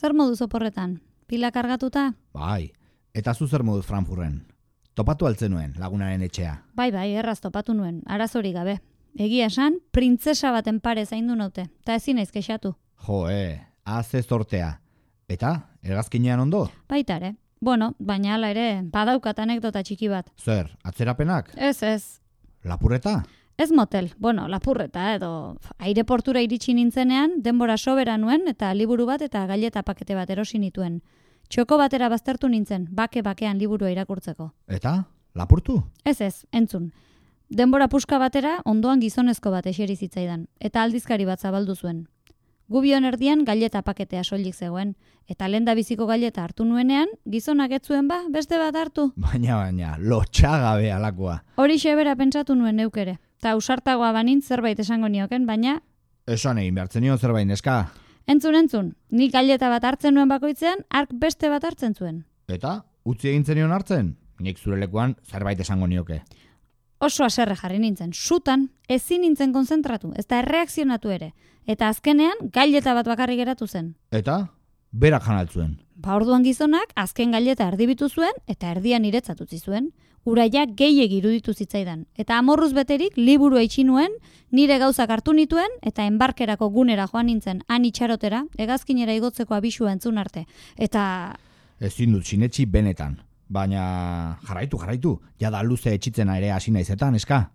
Zer moduz oporretan? Pila kargatuta? Bai, eta zu zer moduz Frankfurten. Topatu altzen nuen lagunaren etxea. Bai, bai, erraz topatu nuen, arazori gabe. Egia esan, printzesa baten pare zaindu naute, eta ezin naiz kexatu. Jo, e, az ez tortea. Eta, ergazkinean ondo? Baita ere. Bueno, baina hala ere, badaukat anekdota txiki bat. Zer, atzerapenak? Ez, ez. Lapurreta? Ez motel, bueno, lapurreta edo aireportura iritsi nintzenean, denbora sobera nuen eta liburu bat eta gaileta pakete bat erosi nituen. Txoko batera baztertu nintzen, bake-bakean liburua irakurtzeko. Eta, lapurtu? Ez ez, entzun. Denbora puska batera ondoan gizonezko bat eseri zitzaidan, eta aldizkari bat zabaldu zuen. Gubion erdian gaileta paketea soilik zegoen, eta lenda biziko gaileta hartu nuenean, gizonak ez zuen ba, beste bat hartu. Baina, baina, lotxagabe alakoa. Hori xebera pentsatu nuen neuk ere. Ta usartagoa banintz zerbait esango nioken, baina Esan egin behartzen nion zerbait neska. entzun entzun, nik gaileta bat hartzen nuen bakoitzean, ark beste bat hartzen zuen. Eta, utzi egin zenion hartzen? Nik zure lekuan zerbait esango nioke. Oso aserre jarri nintzen, sutan, ezin nintzen konzentratu, ez da erreakzionatu ere. Eta azkenean, gaileta bat bakarrik geratu zen. Eta, berak janaltzuen. Ba orduan gizonak, azken gaileta erdibitu zuen, eta erdian iretzat utzi zuen. Uraia gehiegi iruditu zitzaidan. Eta amorruz beterik, liburu eitsi nuen, nire gauzak hartu nituen, eta enbarkerako gunera joan nintzen, han itxarotera, hegazkinera igotzeko abisua entzun arte. Eta Ezin dut sinetxi benetan. Baina, jarraitu, jarraitu, jada luze etxitzena ere hasi naizetan, eska.